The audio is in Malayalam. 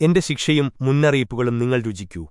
എന്റെ ശിക്ഷയും മുന്നറിയിപ്പുകളും നിങ്ങൾ രുചിക്കൂ